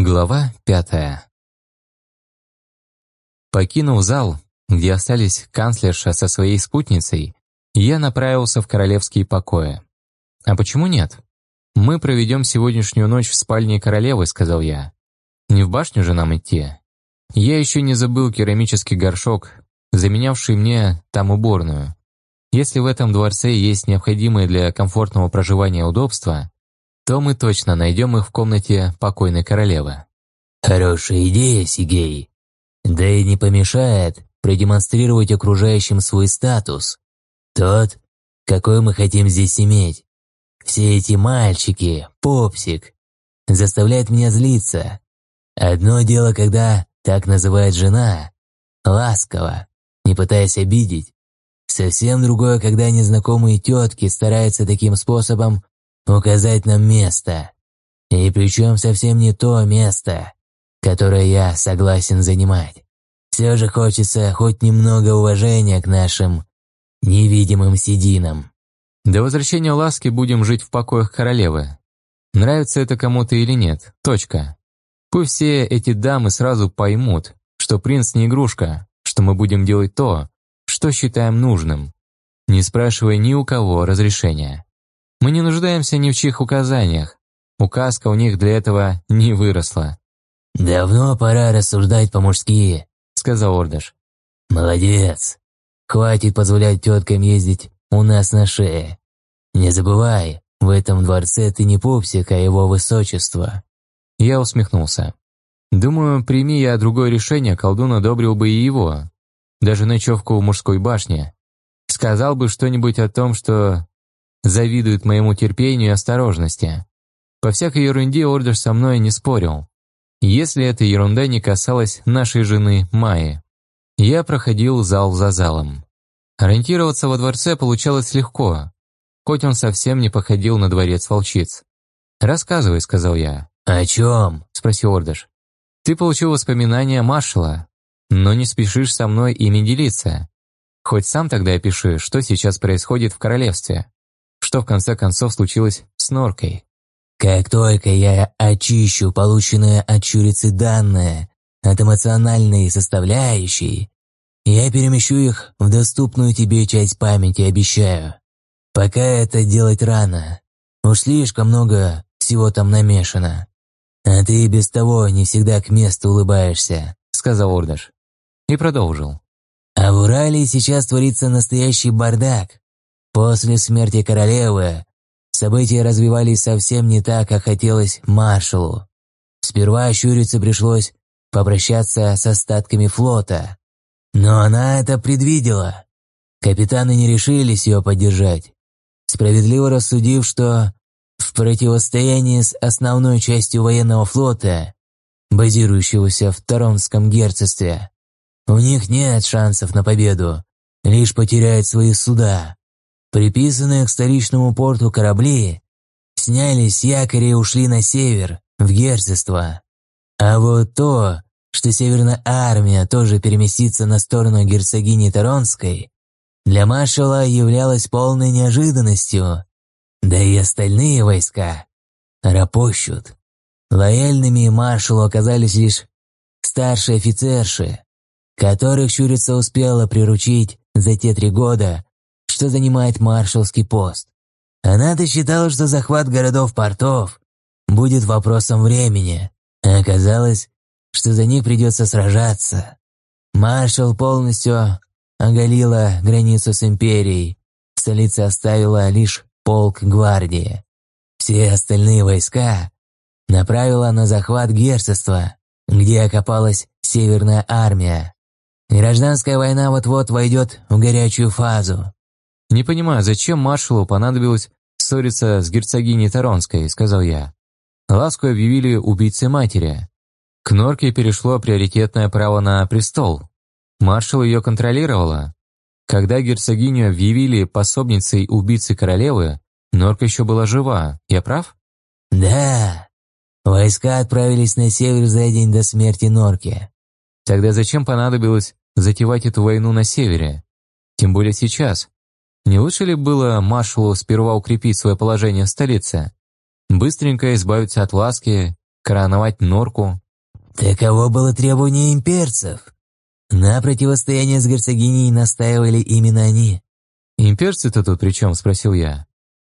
Глава пятая Покинув зал, где остались канцлерша со своей спутницей, я направился в королевские покои. «А почему нет? Мы проведем сегодняшнюю ночь в спальне королевы», — сказал я. «Не в башню же нам идти. Я еще не забыл керамический горшок, заменявший мне там уборную. Если в этом дворце есть необходимые для комфортного проживания удобства, то мы точно найдем их в комнате покойной королевы. Хорошая идея, Сигей. Да и не помешает продемонстрировать окружающим свой статус. Тот, какой мы хотим здесь иметь. Все эти мальчики, попсик, заставляют меня злиться. Одно дело, когда так называет жена, ласково, не пытаясь обидеть. Совсем другое, когда незнакомые тетки стараются таким способом указать нам место. И причем совсем не то место, которое я согласен занимать. Все же хочется хоть немного уважения к нашим невидимым сединам. До возвращения ласки будем жить в покоях королевы. Нравится это кому-то или нет, точка. Пусть все эти дамы сразу поймут, что принц не игрушка, что мы будем делать то, что считаем нужным, не спрашивая ни у кого разрешения. Мы не нуждаемся ни в чьих указаниях. Указка у них для этого не выросла. «Давно пора рассуждать по-мужски», — сказал Ордаш. «Молодец. Хватит позволять теткам ездить у нас на шее. Не забывай, в этом дворце ты не пупсик, а его высочество». Я усмехнулся. Думаю, прими я другое решение, колдун одобрил бы и его. Даже ночевку в мужской башне. Сказал бы что-нибудь о том, что завидует моему терпению и осторожности. По всякой ерунде Ордер со мной не спорил. Если эта ерунда не касалась нашей жены Майи. Я проходил зал за залом. Ориентироваться во дворце получалось легко, хоть он совсем не походил на дворец волчиц. «Рассказывай», — сказал я. «О чем?» — спросил Ордыш. «Ты получил воспоминания маршала, но не спешишь со мной ими делиться. Хоть сам тогда опиши, что сейчас происходит в королевстве что в конце концов случилось с Норкой. «Как только я очищу полученные от Чурицы данные от эмоциональной составляющей, я перемещу их в доступную тебе часть памяти, обещаю. Пока это делать рано. Уж слишком много всего там намешано. А ты без того не всегда к месту улыбаешься», — сказал Ордаш. И продолжил. «А в Урале сейчас творится настоящий бардак. После смерти королевы события развивались совсем не так, как хотелось маршалу. Сперва щурице пришлось попрощаться с остатками флота. Но она это предвидела. Капитаны не решились ее поддержать, справедливо рассудив, что в противостоянии с основной частью военного флота, базирующегося в Торонском герцогстве, у них нет шансов на победу, лишь потеряют свои суда. Приписанные к столичному порту корабли снялись с якоря и ушли на север, в герцогство. А вот то, что Северная армия тоже переместится на сторону герцогини Торонской, для маршала являлось полной неожиданностью. Да и остальные войска рапощут. Лояльными маршалу оказались лишь старшие офицерши, которых Щурица успела приручить за те три года, что занимает маршалский пост. Она-то считала, что захват городов-портов будет вопросом времени, а оказалось, что за них придется сражаться. Маршал полностью оголила границу с империей, столица оставила лишь полк гвардии. Все остальные войска направила на захват герцогства, где окопалась Северная армия. Гражданская война вот-вот войдет в горячую фазу. «Не понимаю, зачем маршалу понадобилось ссориться с герцогиней Таронской», — сказал я. Ласку объявили убийцей матери. К Норке перешло приоритетное право на престол. Маршал ее контролировала. Когда герцогиню объявили пособницей убийцы королевы, Норка еще была жива. Я прав? «Да. Войска отправились на север за день до смерти Норки». Тогда зачем понадобилось затевать эту войну на севере? Тем более сейчас, не лучше ли было маршалу сперва укрепить свое положение в столице? Быстренько избавиться от ласки, короновать норку. Таково было требование имперцев. На противостояние с герцогиней настаивали именно они. «Имперцы-то тут при чем?» – спросил я.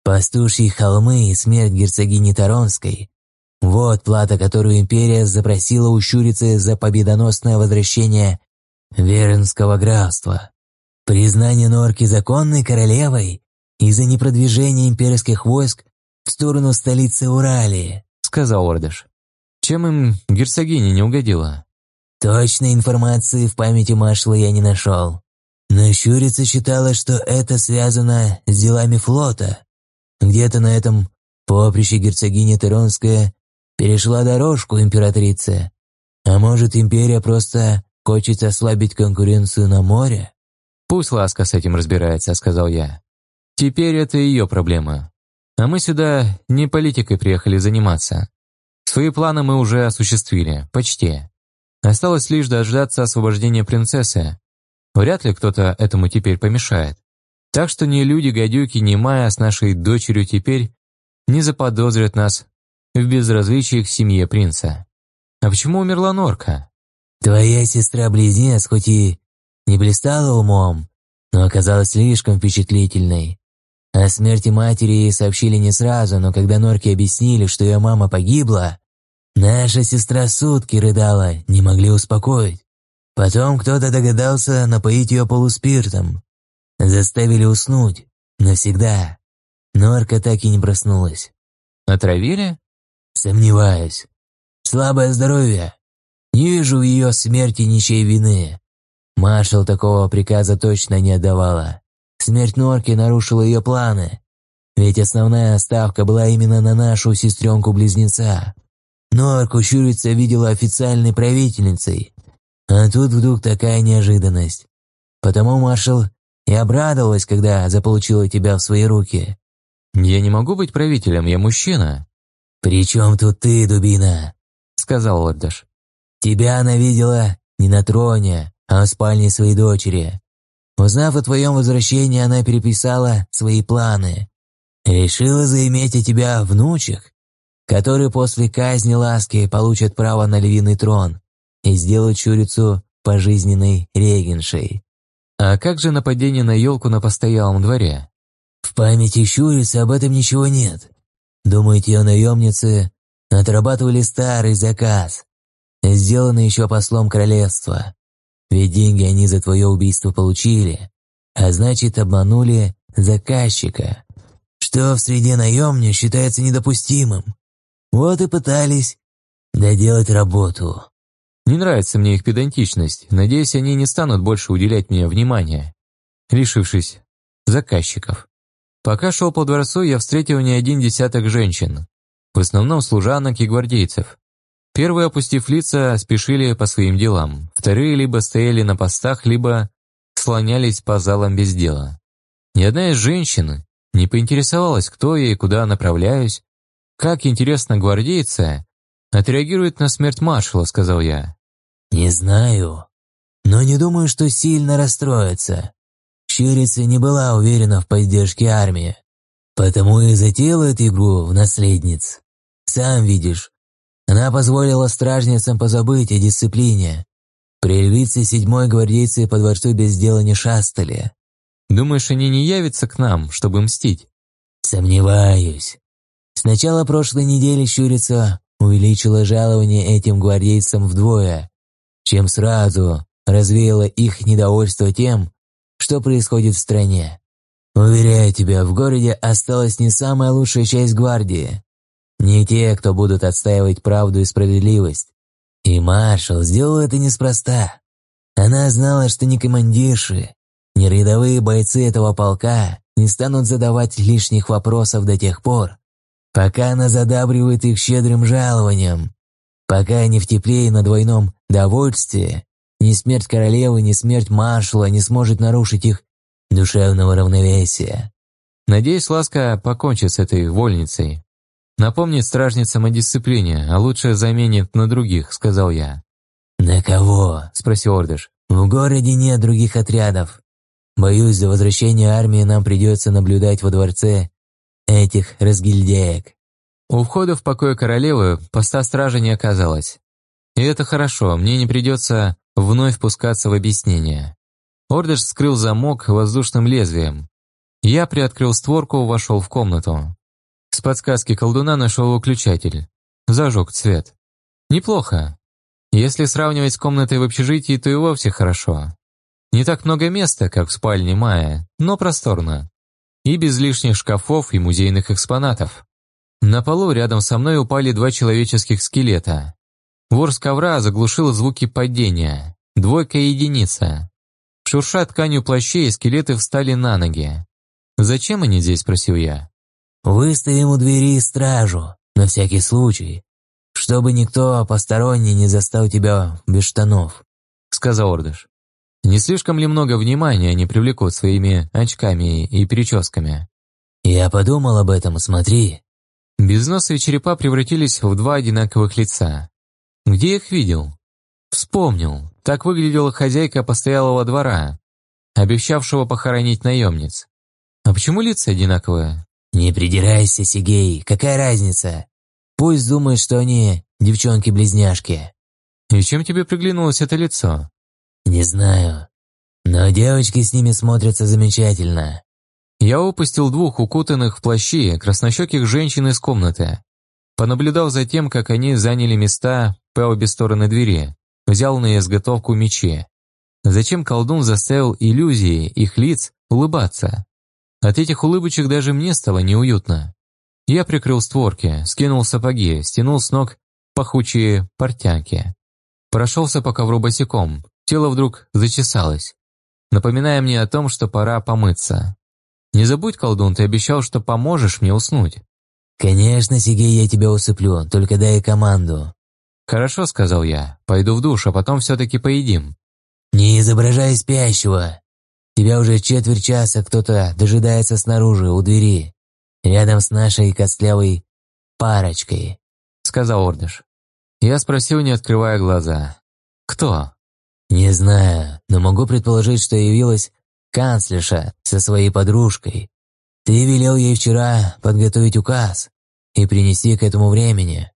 «Пастушьи холмы и смерть герцогини Таронской. Вот плата, которую империя запросила у Щурицы за победоносное возвращение Веренского графства. Признание Норки законной королевой из-за непродвижения имперских войск в сторону столицы Уралии», — сказал Ордыш. «Чем им герцогиня не угодила?» Точной информации в памяти маршала я не нашел. Но Щурица считала, что это связано с делами флота. Где-то на этом поприще герцогиня Теронская перешла дорожку императрице. А может, империя просто хочет ослабить конкуренцию на море? «Пусть Ласка с этим разбирается», — сказал я. «Теперь это ее проблема. А мы сюда не политикой приехали заниматься. Свои планы мы уже осуществили, почти. Осталось лишь дождаться освобождения принцессы. Вряд ли кто-то этому теперь помешает. Так что ни люди-гадюки, ни Майя с нашей дочерью теперь не заподозрят нас в безразличии к семье принца. А почему умерла Норка? Твоя сестра-близнец хоть и не блистала умом, но оказалась слишком впечатлительной. О смерти матери сообщили не сразу, но когда Норке объяснили, что ее мама погибла, Наша сестра сутки рыдала, не могли успокоить. Потом кто-то догадался напоить ее полуспиртом. Заставили уснуть. Навсегда. Норка так и не проснулась. Отравили? Сомневаюсь. Слабое здоровье. Не вижу в ее смерти ничьей вины. Маршал такого приказа точно не отдавала. Смерть Норки нарушила ее планы. Ведь основная ставка была именно на нашу сестренку-близнеца. Норку щурица видела официальной правительницей. А тут вдруг такая неожиданность. Потому маршал и обрадовалась, когда заполучила тебя в свои руки. «Я не могу быть правителем, я мужчина». «При чем тут ты, дубина?» — сказал Отдаш. «Тебя она видела не на троне, а в спальне своей дочери. Узнав о твоем возвращении, она переписала свои планы. Решила заиметь о тебя внучек которые после казни ласки получат право на львиный трон и сделают Чурицу пожизненной регеншей. А как же нападение на елку на постоялом дворе? В памяти Щурицы об этом ничего нет. Думаете, ее наемницы отрабатывали старый заказ, сделанный еще послом королевства. Ведь деньги они за твое убийство получили, а значит обманули заказчика, что в среде наемня считается недопустимым. Вот и пытались доделать работу. Не нравится мне их педантичность. Надеюсь, они не станут больше уделять мне внимания, лишившись заказчиков. Пока шел по дворцу, я встретил не один десяток женщин, в основном служанок и гвардейцев. Первые, опустив лица, спешили по своим делам, вторые либо стояли на постах, либо слонялись по залам без дела. Ни одна из женщин не поинтересовалась, кто я и куда направляюсь, «Как интересно гвардейцы отреагируют на смерть маршала», — сказал я. «Не знаю, но не думаю, что сильно расстроится. Щирица не была уверена в поддержке армии, потому и затеяла эту игру в наследниц. Сам видишь, она позволила стражницам позабыть о дисциплине. При львице седьмой гвардейцы по дворцу без дела не шастали. Думаешь, они не явятся к нам, чтобы мстить? Сомневаюсь. С начала прошлой недели Щурица увеличила жалование этим гвардейцам вдвое, чем сразу развеяла их недовольство тем, что происходит в стране. Уверяю тебя, в городе осталась не самая лучшая часть гвардии. Не те, кто будут отстаивать правду и справедливость. И маршал сделал это неспроста. Она знала, что ни командирши, ни рядовые бойцы этого полка не станут задавать лишних вопросов до тех пор, пока она задабривает их щедрым жалованием, пока они в тепле и на двойном довольстве, ни смерть королевы, ни смерть маршала не сможет нарушить их душевного равновесия. Надеюсь, Ласка покончит с этой вольницей. Напомнит стражницам о дисциплине, а лучше заменит на других, сказал я. «На кого?» – спросил Ордыш. «В городе нет других отрядов. Боюсь, до возвращения армии нам придется наблюдать во дворце этих разгильдеек. У входа в покое королевы поста стражи не оказалось. И это хорошо, мне не придется вновь пускаться в объяснение. Ордыш скрыл замок воздушным лезвием. Я приоткрыл створку, вошел в комнату. С подсказки колдуна нашел выключатель. Зажег цвет. Неплохо. Если сравнивать с комнатой в общежитии, то и вовсе хорошо. Не так много места, как в спальне Майя, но просторно. И без лишних шкафов и музейных экспонатов. На полу рядом со мной упали два человеческих скелета. Вор с ковра заглушил звуки падения. Двойка и единица. Шурша тканью плащей, скелеты встали на ноги. «Зачем они здесь?» – спросил я. «Выставим у двери стражу, на всякий случай, чтобы никто посторонний не застал тебя без штанов», – сказал Ордыш. «Не слишком ли много внимания они привлекут своими очками и прическами?» «Я подумал об этом, смотри». Безносые черепа превратились в два одинаковых лица. Где их видел? Вспомнил. Так выглядела хозяйка постоялого двора, обещавшего похоронить наемниц. А почему лица одинаковые? «Не придирайся, Сигей, какая разница? Пусть думает, что они девчонки-близняшки». «И чем тебе приглянулось это лицо?» «Не знаю. Но девочки с ними смотрятся замечательно». Я упустил двух укутанных в плащи краснощеких женщин из комнаты. Понаблюдав за тем, как они заняли места по обе стороны двери, взял на изготовку мечи. Зачем колдун заставил иллюзии их лиц улыбаться? От этих улыбочек даже мне стало неуютно. Я прикрыл створки, скинул сапоги, стянул с ног пахучие портянки. Прошелся по ковру босиком, тело вдруг зачесалось, напоминая мне о том, что пора помыться. «Не забудь, колдун, ты обещал, что поможешь мне уснуть». «Конечно, Сигей, я тебя усыплю, только дай команду». «Хорошо», — сказал я, — «пойду в душ, а потом все-таки поедим». «Не изображай спящего. Тебя уже четверть часа кто-то дожидается снаружи, у двери, рядом с нашей костлявой парочкой», — сказал Ордыш. Я спросил, не открывая глаза. «Кто?» «Не знаю, но могу предположить, что явилась канцлерша со своей подружкой. Ты велел ей вчера подготовить указ и принести к этому времени».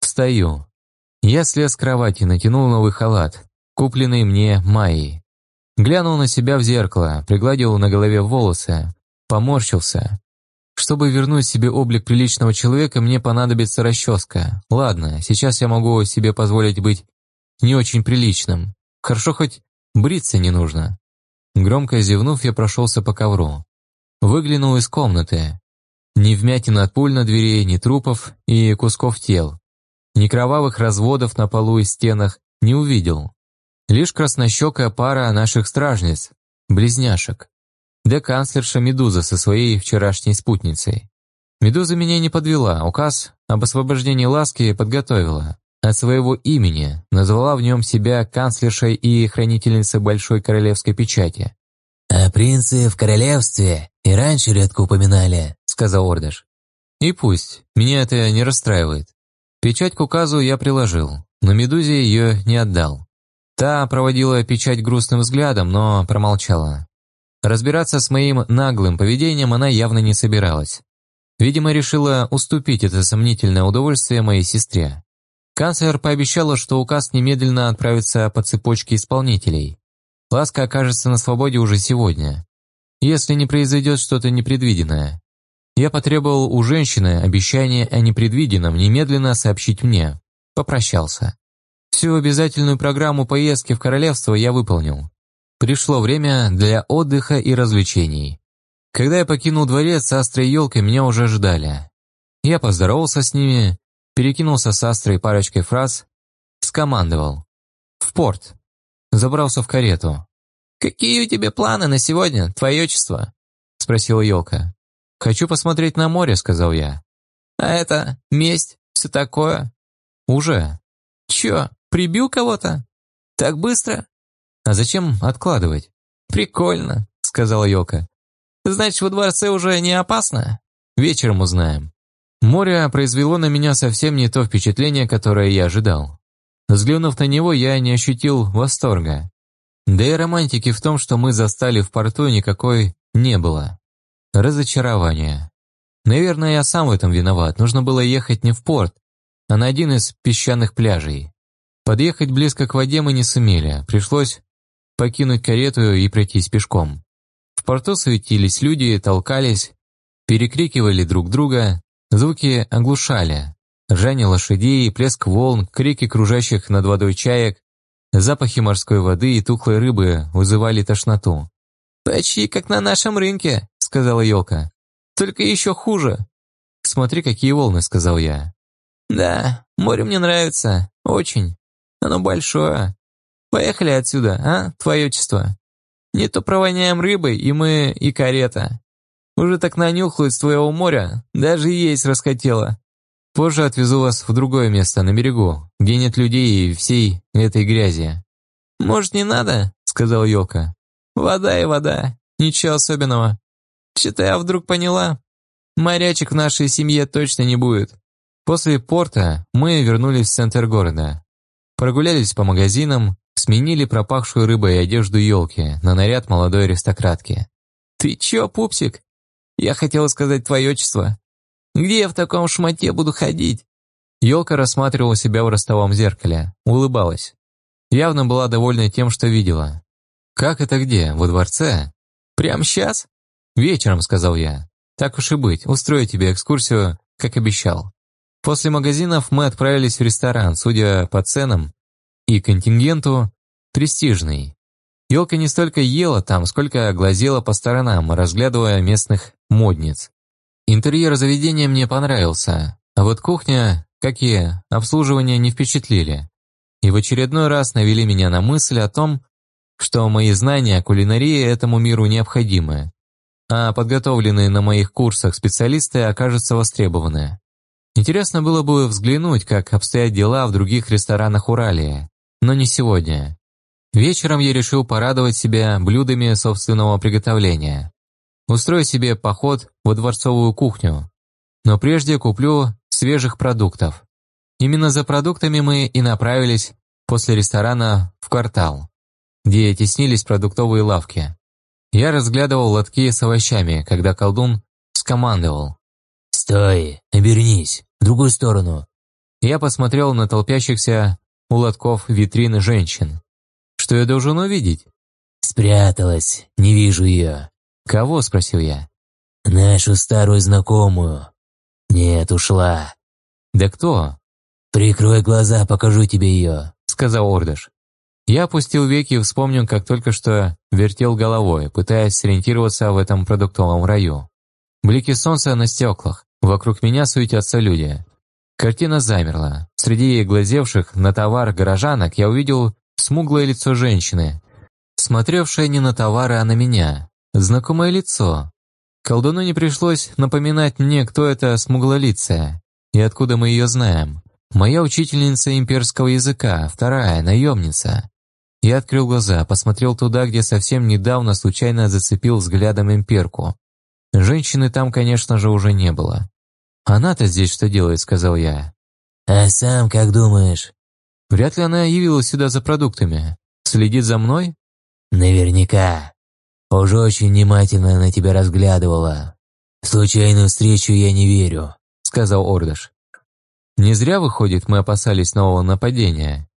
«Встаю». Я слез с кровати, натянул новый халат, купленный мне Майей. Глянул на себя в зеркало, пригладил на голове волосы, поморщился. Чтобы вернуть себе облик приличного человека, мне понадобится расческа. Ладно, сейчас я могу себе позволить быть не очень приличным. Хорошо хоть бриться не нужно. Громко зевнув, я прошелся по ковру. Выглянул из комнаты. Ни вмятин от пуль на двери, ни трупов и кусков тел. Ни кровавых разводов на полу и стенах не увидел. Лишь краснощекая пара наших стражниц, близняшек. Да канцлерша Медуза со своей вчерашней спутницей. Медуза меня не подвела, указ об освобождении ласки подготовила. От своего имени назвала в нем себя канцлершей и хранительницей Большой Королевской Печати. «А принцы в королевстве и раньше редко упоминали», — сказал Ордыш. «И пусть, меня это не расстраивает. Печать к указу я приложил, но Медузе ее не отдал. Та проводила печать грустным взглядом, но промолчала. Разбираться с моим наглым поведением она явно не собиралась. Видимо, решила уступить это сомнительное удовольствие моей сестре. Канцлер пообещала, что указ немедленно отправится по цепочке исполнителей. Ласка окажется на свободе уже сегодня. Если не произойдет что-то непредвиденное. Я потребовал у женщины обещание о непредвиденном немедленно сообщить мне. Попрощался. Всю обязательную программу поездки в королевство я выполнил. Пришло время для отдыха и развлечений. Когда я покинул дворец с Астрой и Елкой, меня уже ждали. Я поздоровался с ними, перекинулся с Астрой парочкой фраз, скомандовал. «В порт!» Забрался в карету. «Какие у тебя планы на сегодня, твое отчество?» Спросила Елка. «Хочу посмотреть на море», — сказал я. «А это месть, все такое?» «Уже». «Чё, Прибил кого-то? Так быстро? А зачем откладывать? Прикольно, сказала Йока. Значит, во дворце уже не опасно? Вечером узнаем. Море произвело на меня совсем не то впечатление, которое я ожидал. Взглянув на него, я не ощутил восторга. Да и романтики в том, что мы застали в порту, никакой не было. Разочарование. Наверное, я сам в этом виноват. Нужно было ехать не в порт, а на один из песчаных пляжей. Подъехать близко к воде мы не сумели. Пришлось покинуть карету и пройтись пешком. В порту суетились люди, толкались, перекрикивали друг друга, звуки оглушали. Ржание лошадей, плеск волн, крики кружащих над водой чаек, запахи морской воды и тухлой рыбы вызывали тошноту. «Почти как на нашем рынке», — сказала Ёлка. «Только еще хуже». «Смотри, какие волны», — сказал я. «Да, море мне нравится. Очень. Оно большое. Поехали отсюда, а, твое отчество? Не то провоняем рыбой, и мы, и карета. Уже так нанюхалась твоего моря, даже есть расхотела. Позже отвезу вас в другое место, на берегу, где нет людей и всей этой грязи». «Может, не надо?» — сказал Йока. «Вода и вода. Ничего особенного. Что-то я вдруг поняла. Морячек в нашей семье точно не будет». После порта мы вернулись в центр города. Прогулялись по магазинам, сменили пропахшую рыбой одежду елки на наряд молодой аристократки. «Ты чё, пупсик? Я хотела сказать твое отчество. Где я в таком шмате буду ходить?» Елка рассматривала себя в ростовом зеркале, улыбалась. Явно была довольна тем, что видела. «Как это где? Во дворце?» «Прямо сейчас?» «Вечером», — сказал я. «Так уж и быть, устрою тебе экскурсию, как обещал». После магазинов мы отправились в ресторан, судя по ценам и контингенту, престижный. Елка не столько ела там, сколько глазела по сторонам, разглядывая местных модниц. Интерьер заведения мне понравился, а вот кухня, как и обслуживание, не впечатлили. И в очередной раз навели меня на мысль о том, что мои знания о кулинарии этому миру необходимы, а подготовленные на моих курсах специалисты окажутся востребованы. Интересно было бы взглянуть, как обстоят дела в других ресторанах Уралия, но не сегодня. Вечером я решил порадовать себя блюдами собственного приготовления. Устрою себе поход во дворцовую кухню. Но прежде куплю свежих продуктов. Именно за продуктами мы и направились после ресторана в квартал, где теснились продуктовые лавки. Я разглядывал лотки с овощами, когда колдун скомандовал. «Стой, обернись, в другую сторону». Я посмотрел на толпящихся у лотков витрины женщин. Что я должен увидеть? «Спряталась, не вижу ее». «Кого?» – спросил я. «Нашу старую знакомую». «Нет, ушла». «Да кто?» «Прикрой глаза, покажу тебе ее», – сказал Ордыш. Я опустил веки и вспомнил, как только что вертел головой, пытаясь сориентироваться в этом продуктовом раю. Блики солнца на стеклах, вокруг меня суетятся люди. Картина замерла. Среди глазевших на товар горожанок я увидел смуглое лицо женщины, смотревшее не на товары, а на меня. Знакомое лицо. Колдуну не пришлось напоминать мне, кто это смуглолицая и откуда мы ее знаем. Моя учительница имперского языка, вторая, наемница. Я открыл глаза, посмотрел туда, где совсем недавно случайно зацепил взглядом имперку. Женщины там, конечно же, уже не было. «Она-то здесь что делает?» — сказал я. «А сам как думаешь?» «Вряд ли она явилась сюда за продуктами. Следит за мной?» «Наверняка. Уже очень внимательно на тебя разглядывала. В случайную встречу я не верю», — сказал Ордыш. «Не зря, выходит, мы опасались нового нападения.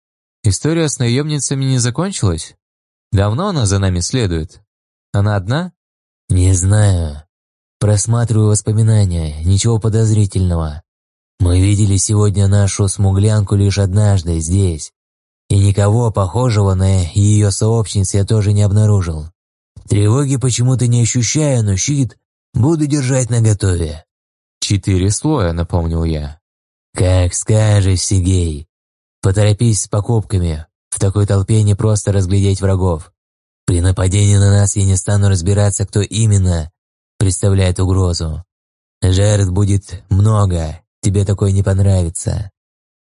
История с наемницами не закончилась? Давно она за нами следует? Она одна?» «Не знаю. Просматриваю воспоминания, ничего подозрительного. Мы видели сегодня нашу смуглянку лишь однажды здесь, и никого похожего на ее сообщниц я тоже не обнаружил. Тревоги почему-то не ощущаю, но щит буду держать наготове». «Четыре слоя», — напомнил я. «Как скажешь, Сигей. Поторопись с покупками. В такой толпе не просто разглядеть врагов. При нападении на нас я не стану разбираться, кто именно представляет угрозу. Жертв будет много, тебе такое не понравится».